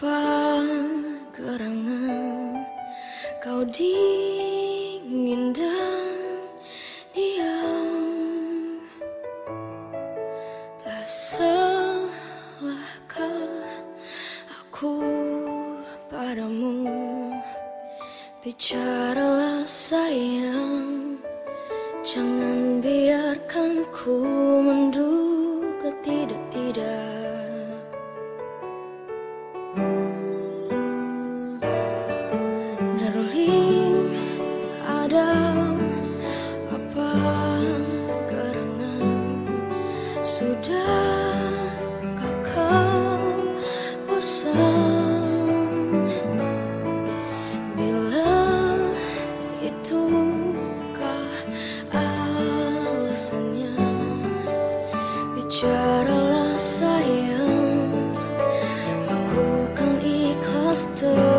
Apa gerangan? Kau dingin dan diam. Tak salahkah aku padamu? Bicaralah sayang. Jangan biarkan ku mendung Sudahkah kau bosan Bila itu kah alasannya Bicaralah sayang lakukan ikhlas terus